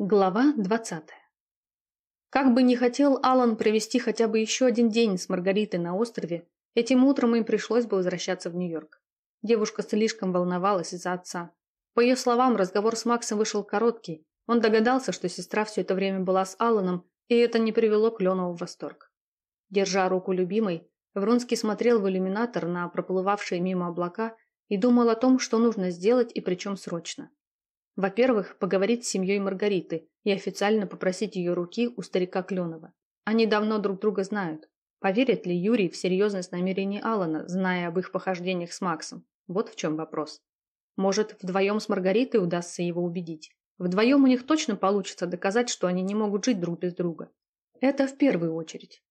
Глава 20. Как бы не хотел Алан провести хотя бы еще один день с Маргаритой на острове, этим утром им пришлось бы возвращаться в Нью-Йорк. Девушка слишком волновалась из-за отца. По ее словам, разговор с Максом вышел короткий. Он догадался, что сестра все это время была с Аланом, и это не привело Кленову в восторг. Держа руку любимой, Вронский смотрел в иллюминатор на проплывавшие мимо облака и думал о том, что нужно сделать и причем срочно. Во-первых, поговорить с семьей Маргариты и официально попросить ее руки у старика Кленова. Они давно друг друга знают. Поверит ли Юрий в серьезность намерений Алана, зная об их похождениях с Максом? Вот в чем вопрос. Может, вдвоем с Маргаритой удастся его убедить. Вдвоем у них точно получится доказать, что они не могут жить друг без друга. Это в первую очередь.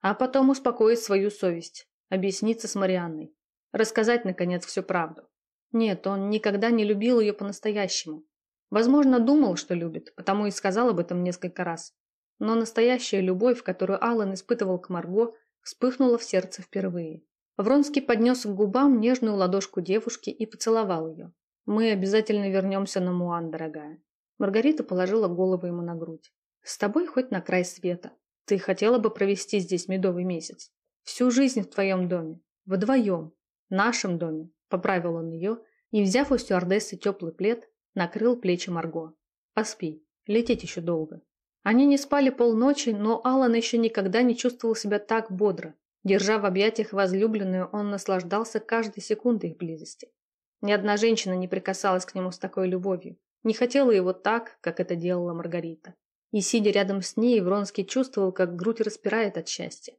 А потом успокоить свою совесть, объясниться с Марианной, рассказать, наконец, всю правду. Нет, он никогда не любил ее по-настоящему. Возможно, думал, что любит, потому и сказал об этом несколько раз. Но настоящая любовь, которую Аллан испытывал к Марго, вспыхнула в сердце впервые. Вронский поднес к губам нежную ладошку девушки и поцеловал ее. «Мы обязательно вернемся на Муан, дорогая». Маргарита положила голову ему на грудь. «С тобой хоть на край света. Ты хотела бы провести здесь медовый месяц. Всю жизнь в твоем доме. Вдвоем. Нашем доме», – поправил он ее, и, взяв у стюардессы теплый плед, накрыл плечи Марго. «Поспи, лететь еще долго». Они не спали полночи, но Алан еще никогда не чувствовал себя так бодро. Держа в объятиях возлюбленную, он наслаждался каждой секундой их близости. Ни одна женщина не прикасалась к нему с такой любовью, не хотела его так, как это делала Маргарита. И, сидя рядом с ней, Вронский чувствовал, как грудь распирает от счастья.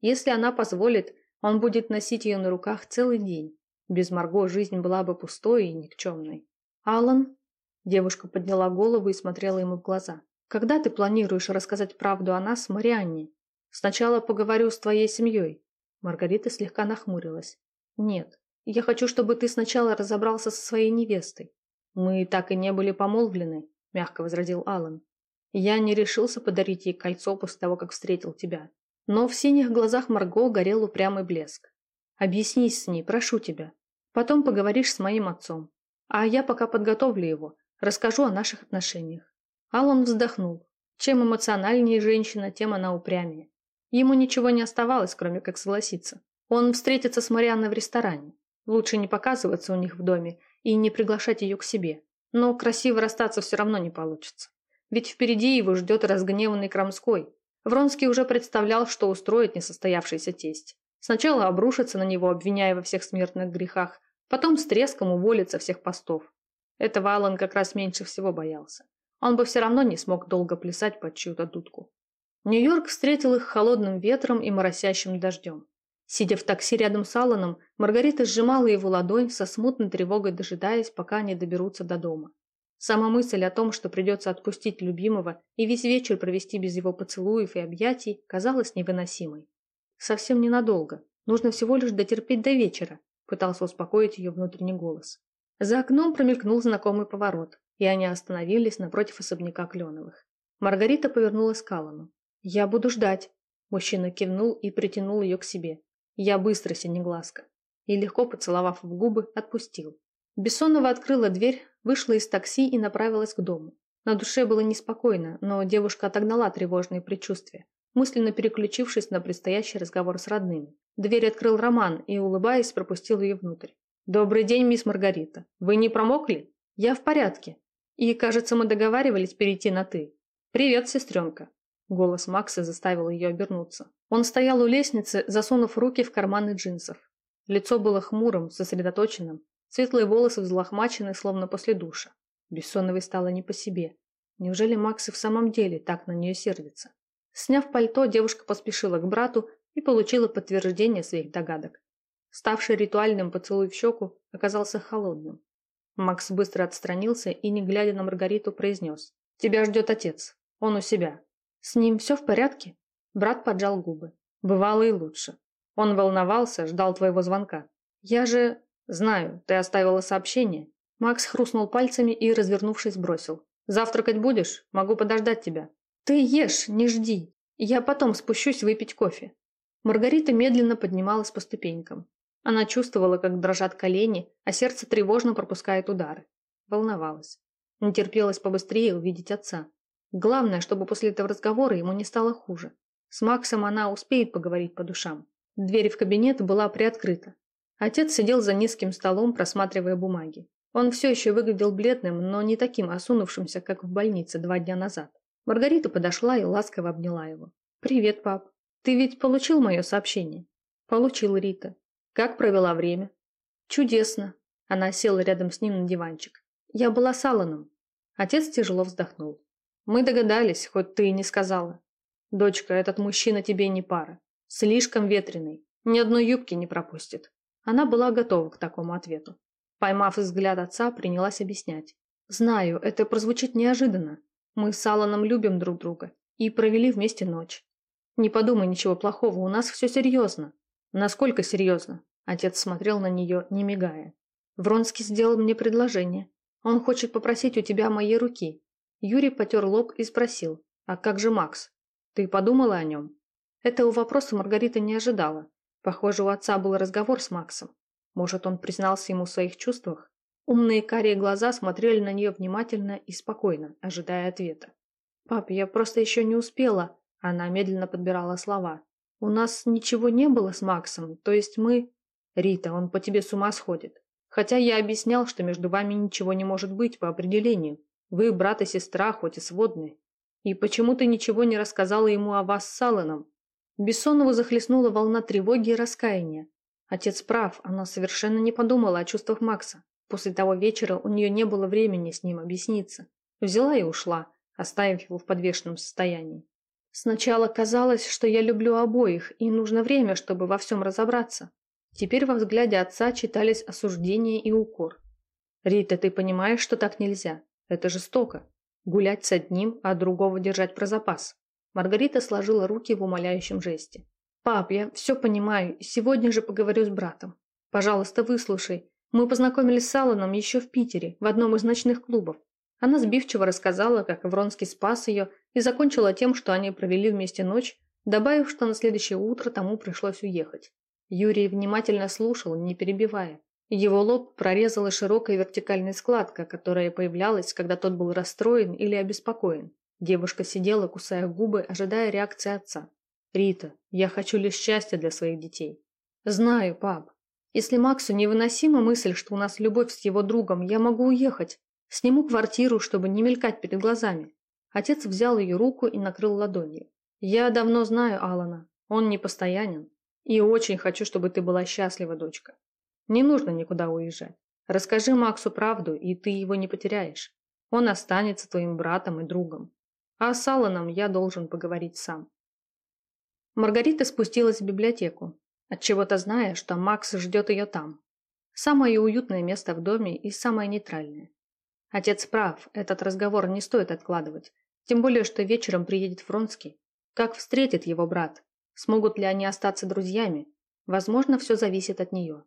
Если она позволит, он будет носить ее на руках целый день. Без Марго жизнь была бы пустой и никчемной. «Алан?» Девушка подняла голову и смотрела ему в глаза. «Когда ты планируешь рассказать правду о нас Марианне? Сначала поговорю с твоей семьей». Маргарита слегка нахмурилась. «Нет, я хочу, чтобы ты сначала разобрался со своей невестой. Мы так и не были помолвлены», – мягко возразил Алан. «Я не решился подарить ей кольцо после того, как встретил тебя. Но в синих глазах Марго горел упрямый блеск. Объяснись с ней, прошу тебя. Потом поговоришь с моим отцом. А я пока подготовлю его, расскажу о наших отношениях. Алан вздохнул. Чем эмоциональнее женщина, тем она упрямее. Ему ничего не оставалось, кроме как согласиться. Он встретится с Марианной в ресторане. Лучше не показываться у них в доме и не приглашать ее к себе. Но красиво расстаться все равно не получится. Ведь впереди его ждет разгневанный Крамской. Вронский уже представлял, что устроит несостоявшийся тесть. Сначала обрушится на него, обвиняя во всех смертных грехах, Потом с треском уволится всех постов. Этого Алан как раз меньше всего боялся. Он бы все равно не смог долго плясать под чью-то дудку. Нью-Йорк встретил их холодным ветром и моросящим дождем. Сидя в такси рядом с Алланом, Маргарита сжимала его ладонь со смутной тревогой, дожидаясь, пока они доберутся до дома. Сама мысль о том, что придется отпустить любимого и весь вечер провести без его поцелуев и объятий, казалась невыносимой. Совсем ненадолго. Нужно всего лишь дотерпеть до вечера, Пытался успокоить ее внутренний голос. За окном промелькнул знакомый поворот, и они остановились напротив особняка Кленовых. Маргарита повернулась к Аллану. «Я буду ждать». Мужчина кивнул и притянул ее к себе. «Я быстро, синеглазка». И легко поцеловав в губы, отпустил. Бессонова открыла дверь, вышла из такси и направилась к дому. На душе было неспокойно, но девушка отогнала тревожные предчувствия мысленно переключившись на предстоящий разговор с родными. Дверь открыл Роман и, улыбаясь, пропустил ее внутрь. «Добрый день, мисс Маргарита. Вы не промокли? Я в порядке. И, кажется, мы договаривались перейти на «ты». Привет, сестренка». Голос Макса заставил ее обернуться. Он стоял у лестницы, засунув руки в карманы джинсов. Лицо было хмурым, сосредоточенным. Светлые волосы взлохмачены, словно после душа. Бессоновой стало не по себе. Неужели Макс и в самом деле так на нее сердится? Сняв пальто, девушка поспешила к брату и получила подтверждение своих догадок. Ставший ритуальным поцелуй в щеку оказался холодным. Макс быстро отстранился и, не глядя на Маргариту, произнес. «Тебя ждет отец. Он у себя. С ним все в порядке?» Брат поджал губы. Бывало и лучше. Он волновался, ждал твоего звонка. «Я же...» «Знаю, ты оставила сообщение». Макс хрустнул пальцами и, развернувшись, бросил. «Завтракать будешь? Могу подождать тебя». «Ты ешь, не жди. Я потом спущусь выпить кофе». Маргарита медленно поднималась по ступенькам. Она чувствовала, как дрожат колени, а сердце тревожно пропускает удары. Волновалась. Не терпелось побыстрее увидеть отца. Главное, чтобы после этого разговора ему не стало хуже. С Максом она успеет поговорить по душам. Дверь в кабинет была приоткрыта. Отец сидел за низким столом, просматривая бумаги. Он все еще выглядел бледным, но не таким осунувшимся, как в больнице два дня назад. Маргарита подошла и ласково обняла его. «Привет, пап. Ты ведь получил мое сообщение?» «Получил, Рита. Как провела время?» «Чудесно». Она села рядом с ним на диванчик. «Я была с Алланом». Отец тяжело вздохнул. Мы догадались, хоть ты и не сказала. Дочка, этот мужчина тебе не пара. Слишком ветреный. Ни одной юбки не пропустит. Она была готова к такому ответу. Поймав взгляд отца, принялась объяснять. Знаю, это прозвучит неожиданно. Мы с Алланом любим друг друга и провели вместе ночь. Не подумай ничего плохого, у нас все серьезно. Насколько серьезно? Отец смотрел на нее, не мигая. Вронский сделал мне предложение. Он хочет попросить у тебя моей руки. Юрий потер лоб и спросил, «А как же Макс? Ты подумала о нем?» Этого вопроса Маргарита не ожидала. Похоже, у отца был разговор с Максом. Может, он признался ему в своих чувствах? Умные карие глаза смотрели на нее внимательно и спокойно, ожидая ответа. «Пап, я просто еще не успела», – она медленно подбирала слова. «У нас ничего не было с Максом, то есть мы...» «Рита, он по тебе с ума сходит. Хотя я объяснял, что между вами ничего не может быть по определению. Вы брат и сестра, хоть и сводные. И почему ты ничего не рассказала ему о вас с Алланом? Бессонова захлестнула волна тревоги и раскаяния. Отец прав, она совершенно не подумала о чувствах Макса. После того вечера у нее не было времени с ним объясниться. Взяла и ушла, оставив его в подвешенном состоянии. Сначала казалось, что я люблю обоих, и нужно время, чтобы во всем разобраться. Теперь во взгляде отца читались осуждение и укор. «Рита, ты понимаешь, что так нельзя? Это жестоко. Гулять с одним, а другого держать про запас. Маргарита сложила руки в умоляющем жесте. «Пап, я все понимаю, сегодня же поговорю с братом. Пожалуйста, выслушай. Мы познакомились с Алланом еще в Питере, в одном из ночных клубов. Она сбивчиво рассказала, как Вронский спас ее, и закончила тем, что они провели вместе ночь, добавив, что на следующее утро тому пришлось уехать. Юрий внимательно слушал, не перебивая. Его лоб прорезала широкая вертикальная складка, которая появлялась, когда тот был расстроен или обеспокоен. Девушка сидела, кусая губы, ожидая реакции отца. «Рита, я хочу лишь счастья для своих детей». «Знаю, пап. Если Максу невыносима мысль, что у нас любовь с его другом, я могу уехать. Сниму квартиру, чтобы не мелькать перед глазами». Отец взял ее руку и накрыл ладонью. «Я давно знаю Алана. Он непостоянен. И очень хочу, чтобы ты была счастлива, дочка. Не нужно никуда уезжать. Расскажи Максу правду, и ты его не потеряешь. Он останется твоим братом и другом. А с Алланом я должен поговорить сам. Маргарита спустилась в библиотеку, отчего-то зная, что Макс ждет ее там. Самое уютное место в доме и самое нейтральное. Отец прав, этот разговор не стоит откладывать, тем более, что вечером приедет Фронский. Как встретит его брат? Смогут ли они остаться друзьями? Возможно, все зависит от нее.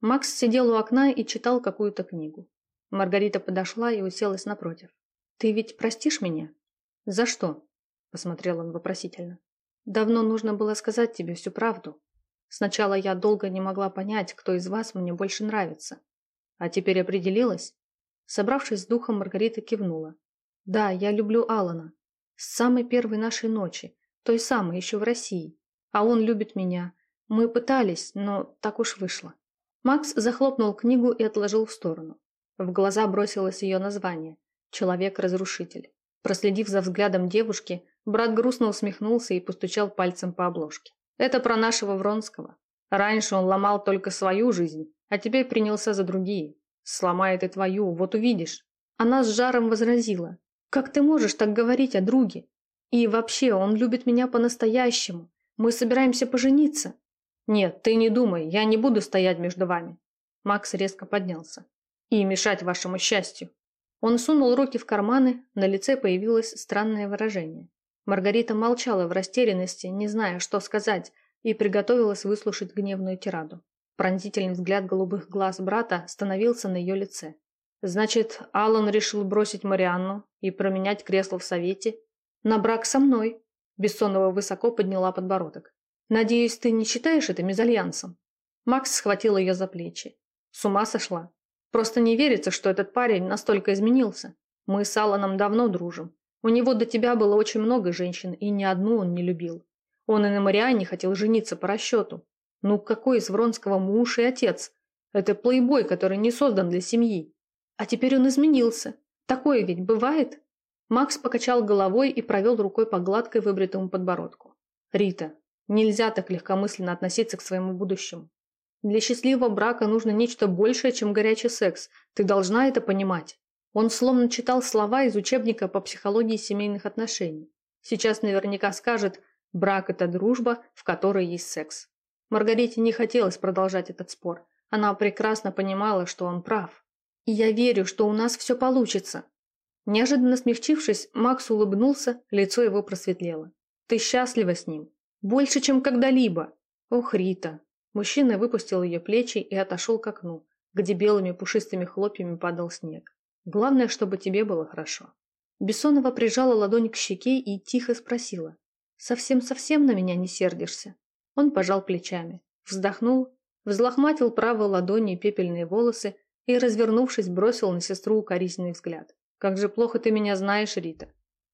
Макс сидел у окна и читал какую-то книгу. Маргарита подошла и уселась напротив. «Ты ведь простишь меня?» «За что?» – посмотрел он вопросительно. «Давно нужно было сказать тебе всю правду. Сначала я долго не могла понять, кто из вас мне больше нравится. А теперь определилась?» Собравшись с духом, Маргарита кивнула. «Да, я люблю Алана. С самой первой нашей ночи, той самой, еще в России. А он любит меня. Мы пытались, но так уж вышло». Макс захлопнул книгу и отложил в сторону. В глаза бросилось ее название «Человек-разрушитель». Проследив за взглядом девушки, брат грустно усмехнулся и постучал пальцем по обложке. «Это про нашего Вронского. Раньше он ломал только свою жизнь, а теперь принялся за другие. Сломает и твою, вот увидишь». Она с жаром возразила. «Как ты можешь так говорить о друге? И вообще, он любит меня по-настоящему. Мы собираемся пожениться». «Нет, ты не думай, я не буду стоять между вами». Макс резко поднялся. «И мешать вашему счастью». Он сунул руки в карманы, на лице появилось странное выражение. Маргарита молчала в растерянности, не зная, что сказать, и приготовилась выслушать гневную тираду. Пронзительный взгляд голубых глаз брата становился на ее лице. «Значит, Аллан решил бросить Марианну и променять кресло в совете на брак со мной?» Бессонова высоко подняла подбородок. «Надеюсь, ты не считаешь это мезальянсом?» Макс схватил ее за плечи. «С ума сошла? Просто не верится, что этот парень настолько изменился. Мы с Алланом давно дружим. У него до тебя было очень много женщин, и ни одну он не любил. Он и на Марианне хотел жениться по расчету. Ну какой из Вронского муж и отец? Это плейбой, который не создан для семьи. А теперь он изменился. Такое ведь бывает? Макс покачал головой и провел рукой по гладкой выбритому подбородку. Рита, нельзя так легкомысленно относиться к своему будущему. Для счастливого брака нужно нечто большее, чем горячий секс. Ты должна это понимать. Он словно читал слова из учебника по психологии семейных отношений. Сейчас наверняка скажет «брак – это дружба, в которой есть секс». Маргарите не хотелось продолжать этот спор. Она прекрасно понимала, что он прав. «И я верю, что у нас все получится». Неожиданно смягчившись, Макс улыбнулся, лицо его просветлело. «Ты счастлива с ним? Больше, чем когда-либо!» «Ох, Рита!» Мужчина выпустил ее плечи и отошел к окну, где белыми пушистыми хлопьями падал снег. Главное, чтобы тебе было хорошо. Бессонова прижала ладонь к щеке и тихо спросила. «Совсем-совсем на меня не сердишься?» Он пожал плечами, вздохнул, взлохматил правой ладонью пепельные волосы и, развернувшись, бросил на сестру укоризненный взгляд. «Как же плохо ты меня знаешь, Рита.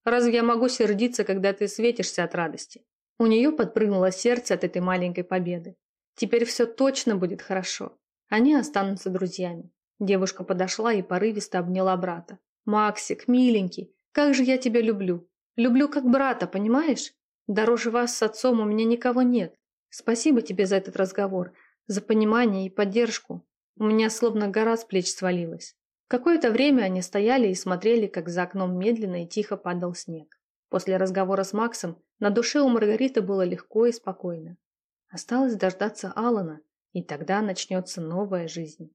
Разве я могу сердиться, когда ты светишься от радости?» У нее подпрыгнуло сердце от этой маленькой победы. Теперь все точно будет хорошо. Они останутся друзьями. Девушка подошла и порывисто обняла брата. «Максик, миленький, как же я тебя люблю. Люблю как брата, понимаешь? Дороже вас с отцом у меня никого нет. Спасибо тебе за этот разговор, за понимание и поддержку. У меня словно гора с плеч свалилась». Какое-то время они стояли и смотрели, как за окном медленно и тихо падал снег. После разговора с Максом на душе у Маргариты было легко и спокойно. Осталось дождаться Алана, и тогда начнется новая жизнь.